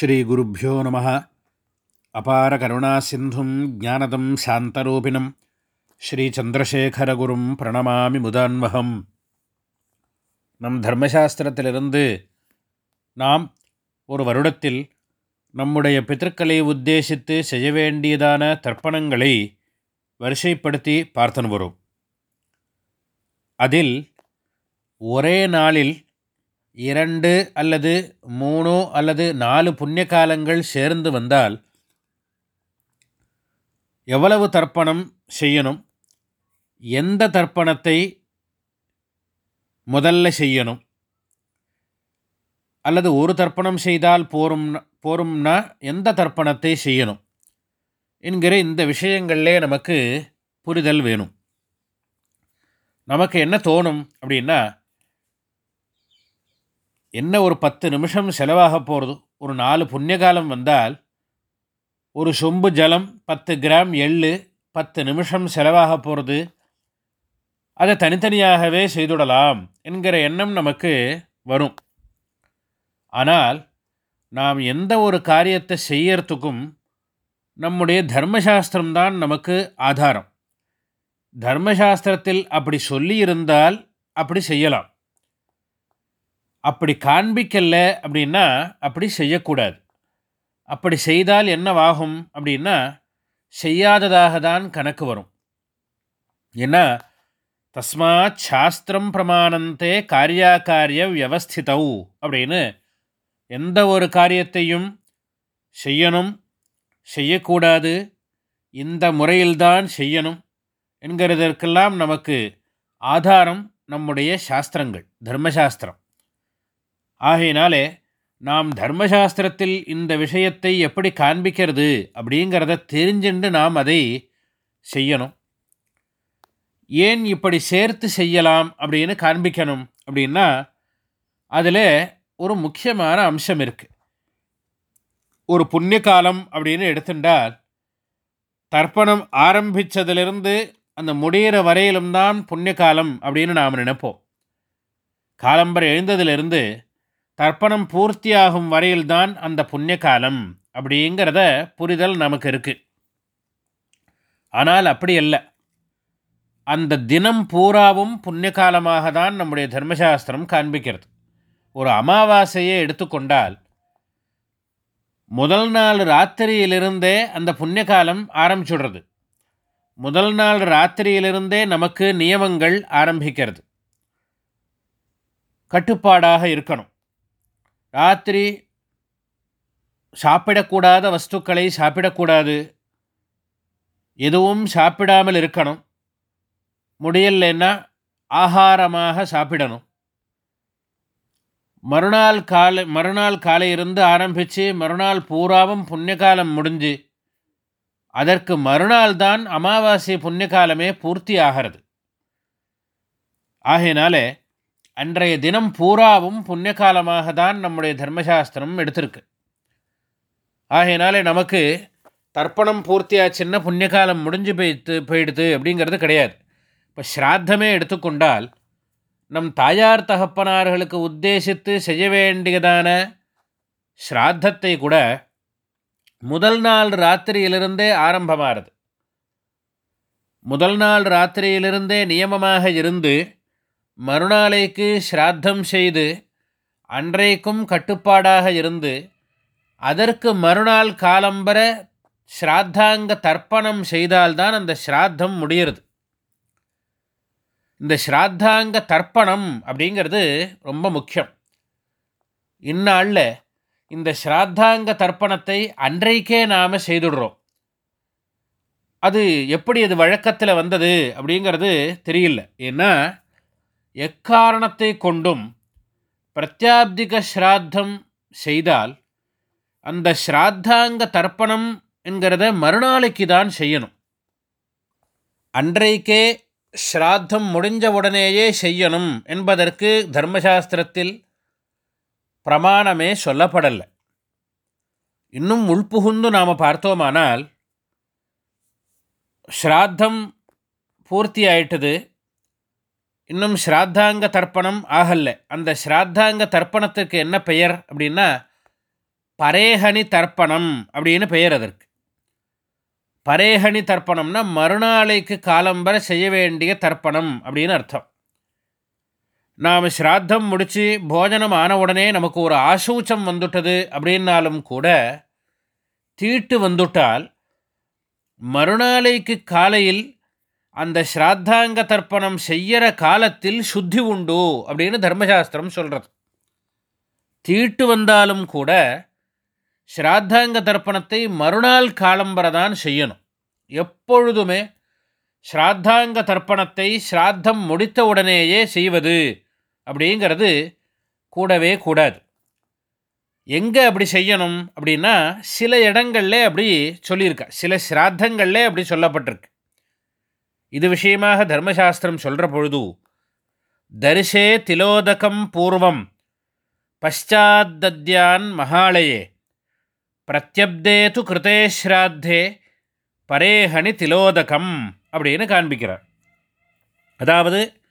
ஸ்ரீகுருப்போ நம. அபார கருணா சிந்தும் ஜானதம் சாந்தரூபிணம். ஸ்ரீச்சந்திரசேகரகுரும் பிரணமாமி முதான்வகம். நம் தர்மசாஸ்திரத்திலிருந்து நாம் ஒரு வருடத்தில் நம்முடைய பித்தர்களை உத்தேசித்து செய்ய வேண்டியதான தர்ப்பணங்களை வரிசைப்படுத்தி பார்த்து வரும். அதில் ஒரே நாளில் இரண்டு அல்லது மூணு அல்லது நாலு புண்ணிய காலங்கள் சேர்ந்து வந்தால் எவ்வளவு தர்ப்பணம் செய்யணும்? எந்த தர்ப்பணத்தை முதல்ல செய்யணும்? அல்லது ஒரு தர்ப்பணம் செய்தால் போரும் போரும்னா எந்த தர்ப்பணத்தை செய்யணும்? என்கிற இந்த விஷயங்கள்லே நமக்கு புரிதல் வேணும். நமக்கு என்ன தோணும் அப்படின்னா என்ன ஒரு பத்து நிமிஷம் செலவாக போகிறது ஒரு நாலு புண்ணியகாலம் வந்தால் ஒரு சொம்பு ஜலம் பத்து கிராம் எள்ளு பத்து நிமிஷம் செலவாக போகிறது அதை தனித்தனியாகவே செய்துடலாம் என்கிற எண்ணம் நமக்கு வரும். ஆனால் நாம் எந்த ஒரு காரியத்தை செய்யறதுக்கும் நம்முடைய தர்மசாஸ்திரம்தான் நமக்கு ஆதாரம். தர்மசாஸ்திரத்தில் அப்படி சொல்லியிருந்தால் அப்படி செய்யலாம். அப்படி காண்பிக்கல அப்படின்னா அப்படி செய்யக்கூடாது. அப்படி செய்தால் என்னவாகும் அப்படின்னா செய்யாததாக தான் கணக்கு வரும். ஏன்னா தஸ்மாத் சாஸ்திரம் பிரமாணந்தே காரியாக்காரிய வியவஸ்திதௌ அப்படின்னு எந்த ஒரு காரியத்தையும் செய்யணும் செய்யக்கூடாது இந்த முறையில்தான் செய்யணும் என்கிறதற்கெல்லாம் நமக்கு ஆதாரம் நம்முடைய சாஸ்திரங்கள் தர்மசாஸ்திரம். ஆகையினாலே நாம் தர்மசாஸ்திரத்தில் இந்த விஷயத்தை எப்படி காண்பிக்கிறது அப்படிங்கிறத தெரிஞ்சுண்டு நாம் அதை செய்யணும். ஏன் இப்படி சேர்த்து செய்யலாம் அப்படின்னு காண்பிக்கணும் அப்படின்னா அதில் ஒரு முக்கியமான அம்சம் இருக்குது ஒரு புண்ணிய காலம் அப்படின்னு எடுத்துட்டால் தர்ப்பணம் ஆரம்பித்ததுலேருந்து அந்த முடிகிற வரையிலும் தான் புண்ணிய காலம் அப்படின்னு நாம் நினைப்போம். காலம்பரை எழுந்ததிலிருந்து தர்ப்பணம் பூர்த்தியாகும் வரையில்தான் அந்த புண்ணிய காலம் அப்படிங்கிறத புரிதல் நமக்கு இருக்குது ஆனால் அப்படி அல்ல. அந்த தினம் பூராவும் புண்ணிய காலமாக தான் நம்முடைய தர்மசாஸ்திரம் காண்பிக்கிறது. ஒரு அமாவாசையை எடுத்துக்கொண்டால் முதல் நாள் ராத்திரியிலிருந்தே அந்த புண்ணிய காலம் ஆரம்பிச்சுடுறது. முதல் நாள் ராத்திரியிலிருந்தே நமக்கு நியமங்கள் ஆரம்பிக்கிறது. கட்டுப்பாடாக இருக்கணும். ராத்திரி சாப்பிடக்கூடாத வஸ்துக்களை சாப்பிடக்கூடாது. எதுவும் சாப்பிடாமல் இருக்கணும். முடியலைன்னா ஆகாரமாக சாப்பிடணும். மறுநாள் காலை மறுநாள் காலையிலிருந்து ஆரம்பித்து மறுநாள் பூராவும் புண்ணியகாலம் முடிஞ்சு அதற்கு மறுநாள் தான் அமாவாசை புண்ணியகாலமே பூர்த்தி ஆகிறது. ஆகையினாலே அன்றைய தினம் பூராவும் புண்ணியகாலமாக தான் நம்முடைய தர்மசாஸ்திரம் எடுத்திருக்கு. ஆகையினாலே நமக்கு தர்ப்பணம் பூர்த்தியாச்சுன்னா புண்ணியகாலம் முடிஞ்சு போயிட்டு போயிடுது அப்படிங்கிறது கிடையாது. இப்போ ஸ்ராத்தமே எடுத்துக்கொண்டால் நம் தாயார் தகப்பனார்களுக்கு உத்தேசித்து செய்ய வேண்டியதான ஸ்ராத்தத்தை கூட முதல் நாள் ராத்திரியிலிருந்தே ஆரம்பமாகிறது முதல் நாள் ராத்திரியிலிருந்தே நியமமாக இருந்து மறுநாளைக்கு ஸ்ராத்தம் செய்து அன்றைக்கும் கட்டுப்பாடாக இருந்து அதற்கு மறுநாள் காலம்பர ஸ்ராத்தாங்க தர்ப்பணம் செய்தால்தான் அந்த ஸ்ராத்தம் முடிகிறது இந்த ஸ்ராத்தாங்க தர்ப்பணம் அப்படிங்கிறது ரொம்ப முக்கியம். இந்நாளில் இந்த ஸ்ராத்தாங்க தர்ப்பணத்தை அன்றைக்கே நாம் செய்துடுறோம். அது எப்படி அது வழக்கத்தில் வந்தது அப்படிங்கிறது தெரியல. ஏன்னா எக்காரணத்தை கொண்டும் பிரத்யாப்திக ஸ்ராத்தம் செய்தால் அந்த ஸ்ராத்தாங்க தர்ப்பணம் என்கிறத மறுநாளைக்கு தான் செய்யணும். அன்றைக்கே ஸ்ராத்தம் முடிஞ்ச உடனேயே செய்யணும் என்பதற்கு தர்மசாஸ்திரத்தில் பிரமாணமே சொல்லப்படலை. இன்னும் உள்புகுந்து நாம் பார்த்தோமானால் ஸ்ராத்தம் பூர்த்தி ஆயிட்டது இன்னும் ஸ்ராத்தாங்க தர்ப்பணம் ஆகலை அந்த ஸ்ராத்தாங்க தர்ப்பணத்துக்கு என்ன பெயர் அப்படின்னா பரேகணி தர்ப்பணம் அப்படின்னு பெயர் அதற்கு. பரேகணி தர்ப்பணம்னா மறுநாளைக்கு காலம்பர செய்ய வேண்டிய தர்ப்பணம் அப்படின்னு அர்த்தம். நாம் ஸ்ராத்தம் முடித்து போஜனம் ஆன உடனே நமக்கு ஒரு ஆசூச்சம் வந்துட்டது அப்படின்னாலும் கூட தீட்டு வந்துட்டால் மறுநாளைக்கு காலையில் அந்த ஸ்ராத்தாங்க தர்ப்பணம் செய்கிற காலத்தில் சுத்தி உண்டு அப்படின்னு தர்மசாஸ்திரம் சொல்கிறது தீட்டு வந்தாலும் கூட ஸ்ராத்தாங்க தர்ப்பணத்தை மறுநாள் காலம்பரதான் செய்யணும். எப்பொழுதுமே ஸ்ராத்தாங்க தர்ப்பணத்தை ஸ்ராத்தம் முடித்த உடனேயே செய்வது அப்படிங்கிறது கூடவே கூடாது. எங்கே அப்படி செய்யணும் அப்படின்னா சில இடங்கள்லே அப்படி சொல்லியிருக்கா. சில ஸ்ராத்தங்கள்லே அப்படி சொல்லப்பட்டிருக்கு. இது விஷயமாக தர்மசாஸ்திரம் சொல்கிற பொழுது தரிசே திலோதகம் பூர்வம் பశ్చాத்தத்யான் மகாலயே பிரத்யப்தே து கிருதே ஸ்ராத்தே பரேஹணி திலோதகம் அப்படின்னு காண்பிக்கிறார். அதாவது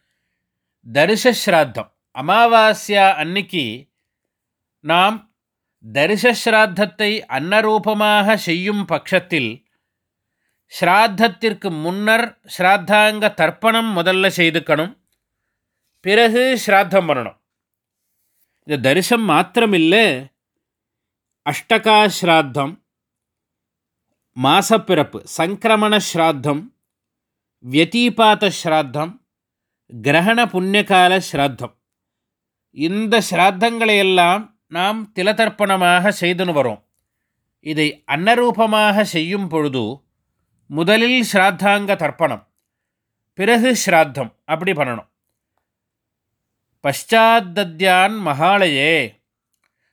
தரிசஸ்ராத்தம் அமாவாஸ்யா அன்னைக்கு நாம் தரிசஸ்ராத்தத்தை அன்னரூபமாக செய்யும் பட்சத்தில் ஸ்ராத்தத்திற்கு முன்னர் ஸ்ராத்தாங்க தர்ப்பணம் முதல்ல செய்துக்கணும். பிறகு ஸ்ராத்தம் பண்ணணும். இந்த தரிசம் மாத்திரமில்லை. அஷ்டகா ஸ்ராத்தம் மாசப்பிறப்பு சங்கிரமண ஸ்ராத்தம் வியதீபாத ஸ்ராத்தம் கிரகண புண்ணியகால ஸ்ராத்தம். இந்த ஸ்ராத்தங்களையெல்லாம் நாம் திலதர்ப்பணமாக செய்துன்னு வரோம். இதை அன்னரூபமாக செய்யும் பொழுது முதலில் ஸ்ராத்தாங்க தர்ப்பணம் பிறகு ஸ்ராத்தம் அப்படி பண்ணணும். பశ్చాத்தத்யான் மகாலயே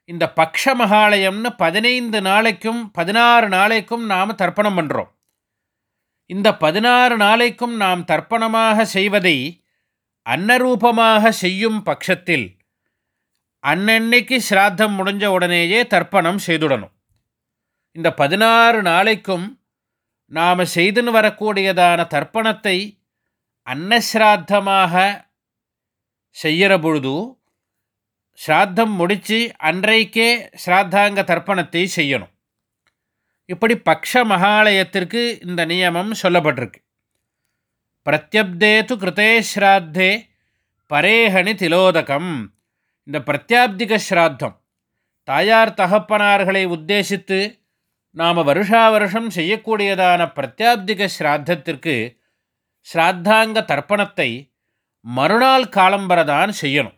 இந்த பக்ஷ மகாலயம்னு பதினைந்து நாளைக்கும் பதினாறு நாளைக்கும் நாம் தர்ப்பணம் பண்ணுறோம் இந்த பதினாறு நாளைக்கும் நாம் தர்ப்பணமாக செய்வதை அன்னரூபமாக செய்யும் பட்சத்தில் அன்னன்னைக்கு ஸ்ராத்தம் முடிஞ்ச உடனேயே தர்ப்பணம் செய்துடணும். இந்த பதினாறு நாளைக்கும் நாம் செய்துன்னு வரக்கூடியதான தர்ப்பணத்தை அன்னஸ்ராத்தமாக செய்கிற பொழுது ஸ்ராத்தம் முடித்து அன்றைக்கே ஸ்ராத்தாங்க தர்ப்பணத்தை செய்யணும். இப்படி பக்ஷ மகாலயத்திற்கு இந்த நியமம் சொல்லப்பட்டிருக்கு. பிரத்யப்தே து கிருத்தே ஸ்ராத்தே பரேஹணி திலோதகம். இந்த பிரத்யாப்திக ஸ்ராத்தம் தாயார் தகப்பனார்களை உத்தேசித்து நாம் வருஷா வருஷம் செய்யக்கூடியதான பிரத்யாப்திக ஸ்ராத்தத்திற்கு ஸ்ராத்தாங்க தர்ப்பணத்தை மறுநாள் காலம்பரதான் செய்யணும்.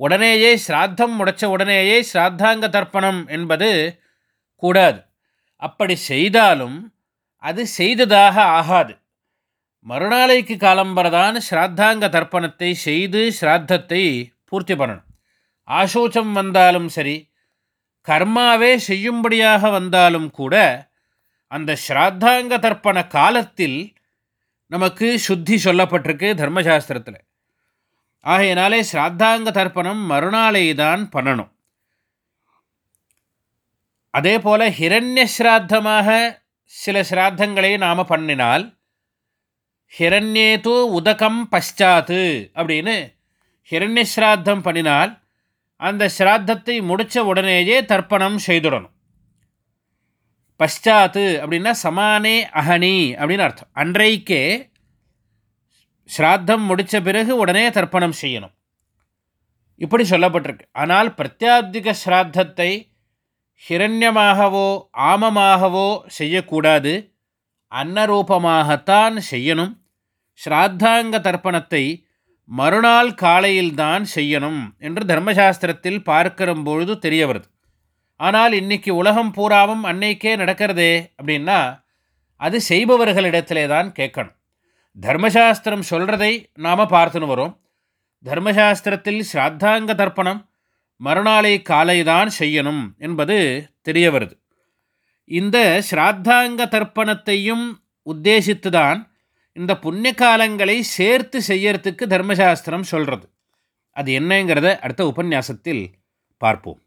உடனேயே ஸ்ராத்தம் முடித்த உடனேயே ஸ்ராத்தாங்க தர்ப்பணம் என்பது கூடாது. அப்படி செய்தாலும் அது செய்ததாக ஆகாது. மறுநாளைக்கு காலம்பரதான் ஸ்ராத்தாங்க தர்ப்பணத்தை செய்து ஸ்ராத்தத்தை பூர்த்தி பண்ணணும். ஆசோச்சம் வந்தாலும் சரி கர்மாவே செய்யும்படியாக வந்தாலும் கூட அந்த ஸ்ராத்தாங்க தர்ப்பண காலத்தில் நமக்கு சுத்தி சொல்லப்பட்டிருக்கு தர்மசாஸ்திரத்தில். ஆகையினாலே ஸ்ராத்தாங்க தர்ப்பணம் மறுநாளை தான் பண்ணணும். அதே போல் ஹிரண்ய ஸ்ராத்தமாக சில ஸ்ராத்தங்களை நாம் பண்ணினால் ஹிரண்யேது உதகம் பశ్చాத்து அப்படின்னு ஹிரண்யஸ்ராத்தம் பண்ணினால் அந்த ஸ்ராத்தத்தை முடித்த உடனேயே தர்ப்பணம் செய்துடணும். பశ్చాத்து அப்படின்னா சமானே அகனி அப்படின்னு அர்த்தம். அன்றைக்கே ஸ்ராத்தம் முடித்த பிறகு உடனே தர்ப்பணம் செய்யணும். இப்படி சொல்லப்பட்டிருக்கு. ஆனால் பிரத்யாப்திக ஸ்ராத்தத்தை ஹிரண்யமாகவோ ஆமமாகவோ செய்யக்கூடாது. அன்னரூபமாகத்தான் செய்யணும். ஸ்ராத்தாங்க தர்ப்பணத்தை மறுநாள் காலையில்தான் செய்யணும் என்று தர்மசாஸ்திரத்தில் பார்க்கிற பொழுது தெரிய வருது ஆனால் இன்னைக்கு உலகம் பூராவும் அன்னைக்கே நடக்கிறதே அப்படின்னா அது செய்பவர்களிடத்திலே தான் கேட்கணும். தர்மசாஸ்திரம் சொல்கிறதை நாம் பார்த்துன்னு வரோம். தர்மசாஸ்திரத்தில் ஸ்ராத்தாங்க தர்ப்பணம் மறுநாளை காலை தான் செய்யணும் என்பது தெரிய வருது இந்த ஸ்ராத்தாங்க தர்ப்பணத்தையும் உத்தேசித்து தான் இந்த புண்ணிய காலங்களை சேர்த்து செய்யறதுக்கு தர்மசாஸ்திரம் சொல்கிறது அது என்னங்கிறத அடுத்த உபன்யாசத்தில் பார்ப்போம்.